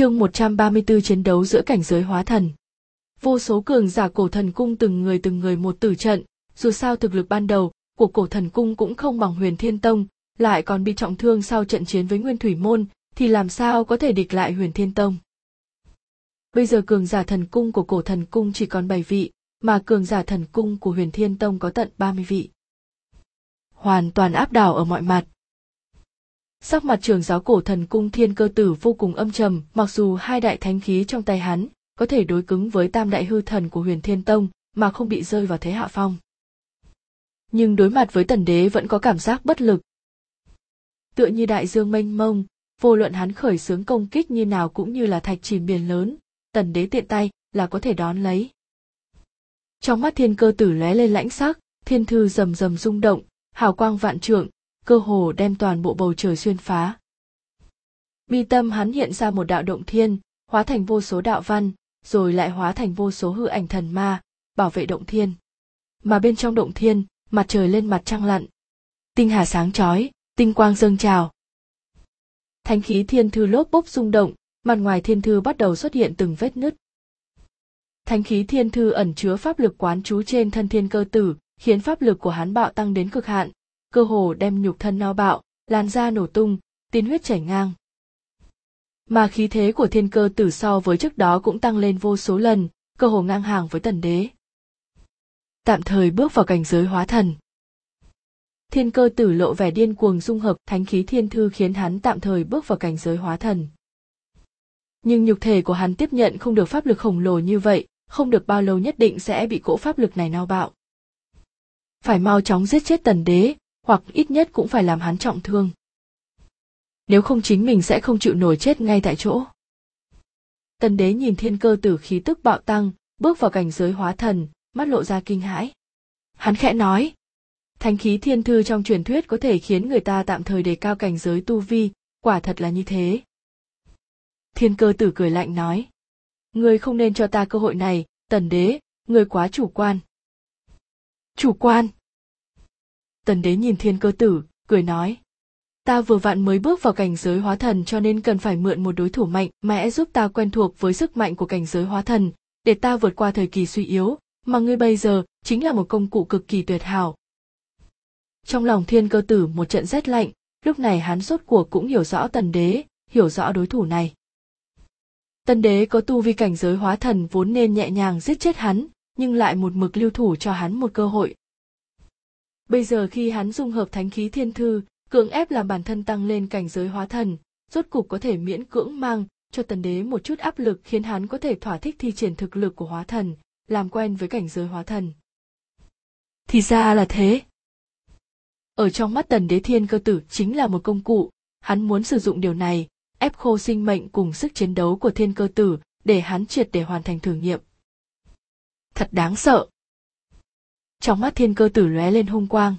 Chương 134 chiến đấu giữa cảnh giới hóa thần. Vô số cường giả cổ thần cung từng người từng người một tử trận, dù sao thực lực ban đầu của cổ thần cung cũng không bằng huyền thiên tông, lại còn bị trọng thương sau trận chiến với nguyên thủy môn, thì làm sao có thể địch lại huyền thiên tông. Bây giờ cường giả thần cung của cổ thần cung chỉ còn 7 vị, mà cường giả thần cung của huyền thiên tông có tận 30 vị. Hoàn toàn áp đảo ở mọi mặt. Sắc mặt trưởng giáo cổ thần cung thiên cơ tử vô cùng âm trầm, mặc dù hai đại thánh khí trong tay hắn có thể đối cứng với tam đại hư thần của huyền thiên tông mà không bị rơi vào thế hạ phong. Nhưng đối mặt với tần đế vẫn có cảm giác bất lực. Tựa như đại dương mênh mông, vô luận hắn khởi xướng công kích như nào cũng như là thạch chìm biển lớn, tần đế tiện tay là có thể đón lấy. Trong mắt thiên cơ tử lóe lên lãnh sắc, thiên thư rầm rầm rung động, hào quang vạn trượng, cơ hồ đem toàn bộ bầu trời xuyên phá. Mi tâm hắn hiện ra một đạo động thiên, hóa thành vô số đạo văn, rồi lại hóa thành vô số hư ảnh thần ma, bảo vệ động thiên. Mà bên trong động thiên, mặt trời lên mặt trăng lặn. Tinh hà sáng chói, tinh quang dâng trào. Thánh khí thiên thư lốp bốc rung động, mặt ngoài thiên thư bắt đầu xuất hiện từng vết nứt. Thánh khí thiên thư ẩn chứa pháp lực quán trú trên thân thiên cơ tử, khiến pháp lực của hắn bạo tăng đến cực hạn, cơ hồ đem nhục thân nao bạo, làn da nổ tung, tiên huyết chảy ngang. Mà khí thế của thiên cơ tử so với trước đó cũng tăng lên vô số lần, cơ hồ ngang hàng với tần đế. Tạm thời bước vào cảnh giới hóa thần. Thiên cơ tử lộ vẻ điên cuồng dung hợp thánh khí thiên thư khiến hắn tạm thời bước vào cảnh giới hóa thần. Nhưng nhục thể của hắn tiếp nhận không được pháp lực khổng lồ như vậy, không được bao lâu nhất định sẽ bị cỗ pháp lực này nao bạo. Phải mau chóng giết chết tần đế, hoặc ít nhất cũng phải làm hắn trọng thương. Nếu không chính mình sẽ không chịu nổi chết ngay tại chỗ. Tần đế nhìn thiên cơ tử khí tức bạo tăng, bước vào cảnh giới hóa thần, mắt lộ ra kinh hãi. Hắn khẽ nói, thánh khí thiên thư trong truyền thuyết có thể khiến người ta tạm thời đề cao cảnh giới tu vi, quả thật là như thế. Thiên cơ tử cười lạnh nói, ngươi không nên cho ta cơ hội này, tần đế, ngươi quá chủ quan. Chủ quan? Tần đế nhìn thiên cơ tử, cười nói. Ta vừa vặn mới bước vào cảnh giới hóa thần cho nên cần phải mượn một đối thủ mạnh mẽ giúp ta quen thuộc với sức mạnh của cảnh giới hóa thần, để ta vượt qua thời kỳ suy yếu, mà ngươi bây giờ chính là một công cụ cực kỳ tuyệt hảo. Trong lòng thiên cơ tử một trận rét lạnh, lúc này hắn rốt cuộc cũng hiểu rõ tần đế, hiểu rõ đối thủ này. Tần đế có tu vi cảnh giới hóa thần vốn nên nhẹ nhàng giết chết hắn, nhưng lại một mực lưu thủ cho hắn một cơ hội, Bây giờ khi hắn dung hợp thánh khí thiên thư, cưỡng ép làm bản thân tăng lên cảnh giới hóa thần, rốt cục có thể miễn cưỡng mang cho tần đế một chút áp lực khiến hắn có thể thỏa thích thi triển thực lực của hóa thần, làm quen với cảnh giới hóa thần. Thì ra là thế. Ở trong mắt tần đế thiên cơ tử chính là một công cụ, hắn muốn sử dụng điều này, ép khô sinh mệnh cùng sức chiến đấu của thiên cơ tử để hắn triệt để hoàn thành thử nghiệm. Thật đáng sợ trong mắt thiên cơ tử lóe lên hung quang.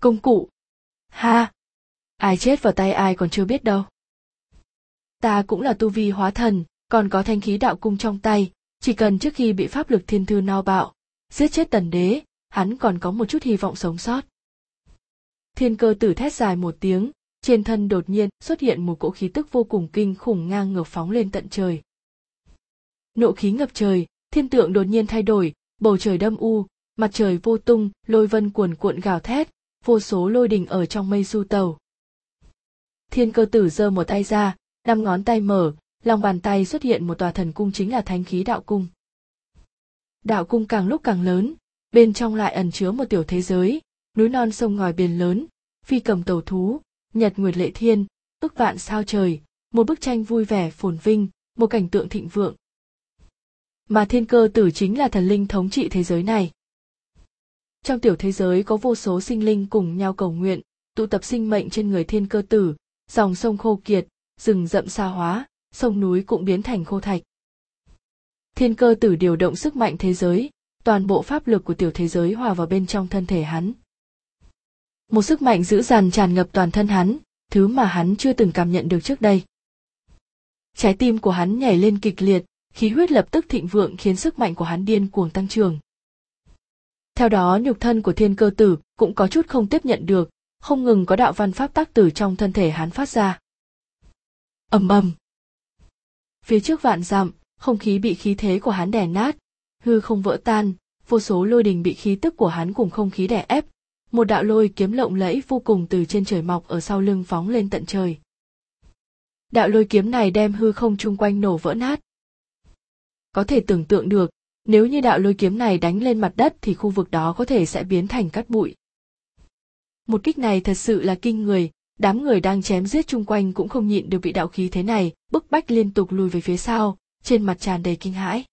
Công cụ. Ha! Ai chết vào tay ai còn chưa biết đâu. Ta cũng là tu vi hóa thần, còn có thanh khí đạo cung trong tay, chỉ cần trước khi bị pháp lực thiên thư nao bạo, giết chết tần đế, hắn còn có một chút hy vọng sống sót. Thiên cơ tử thét dài một tiếng, trên thân đột nhiên xuất hiện một cỗ khí tức vô cùng kinh khủng ngang ngược phóng lên tận trời. Nộ khí ngập trời, thiên tượng đột nhiên thay đổi, bầu trời đâm u mặt trời vô tung, lôi vân cuồn cuộn gào thét, vô số lôi đình ở trong mây du tàu. Thiên cơ tử giơ một tay ra, năm ngón tay mở, lòng bàn tay xuất hiện một tòa thần cung chính là thánh khí đạo cung. Đạo cung càng lúc càng lớn, bên trong lại ẩn chứa một tiểu thế giới, núi non sông ngòi biển lớn, phi cầm tàu thú, nhật nguyệt lệ thiên ức vạn sao trời, một bức tranh vui vẻ phồn vinh, một cảnh tượng thịnh vượng. Mà thiên cơ tử chính là thần linh thống trị thế giới này trong tiểu thế giới có vô số sinh linh cùng nhau cầu nguyện, tụ tập sinh mệnh trên người thiên cơ tử, dòng sông khô kiệt, rừng rậm xa hóa, sông núi cũng biến thành khô thạch. Thiên cơ tử điều động sức mạnh thế giới, toàn bộ pháp lực của tiểu thế giới hòa vào bên trong thân thể hắn. Một sức mạnh dữ dằn tràn ngập toàn thân hắn, thứ mà hắn chưa từng cảm nhận được trước đây. Trái tim của hắn nhảy lên kịch liệt, khí huyết lập tức thịnh vượng khiến sức mạnh của hắn điên cuồng tăng trưởng. Theo đó nhục thân của thiên cơ tử cũng có chút không tiếp nhận được, không ngừng có đạo văn pháp tác tử trong thân thể hắn phát ra. ầm ầm. phía trước vạn dặm không khí bị khí thế của hắn đè nát hư không vỡ tan vô số lôi đình bị khí tức của hắn cùng không khí đè ép một đạo lôi kiếm lộng lẫy vô cùng từ trên trời mọc ở sau lưng phóng lên tận trời đạo lôi kiếm này đem hư không chung quanh nổ vỡ nát có thể tưởng tượng được nếu như đạo lôi kiếm này đánh lên mặt đất thì khu vực đó có thể sẽ biến thành cát bụi. Một kích này thật sự là kinh người. Đám người đang chém giết chung quanh cũng không nhịn được bị đạo khí thế này, bức bách liên tục lùi về phía sau, trên mặt tràn đầy kinh hãi.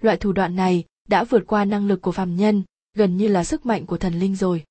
Loại thủ đoạn này đã vượt qua năng lực của phàm nhân, gần như là sức mạnh của thần linh rồi.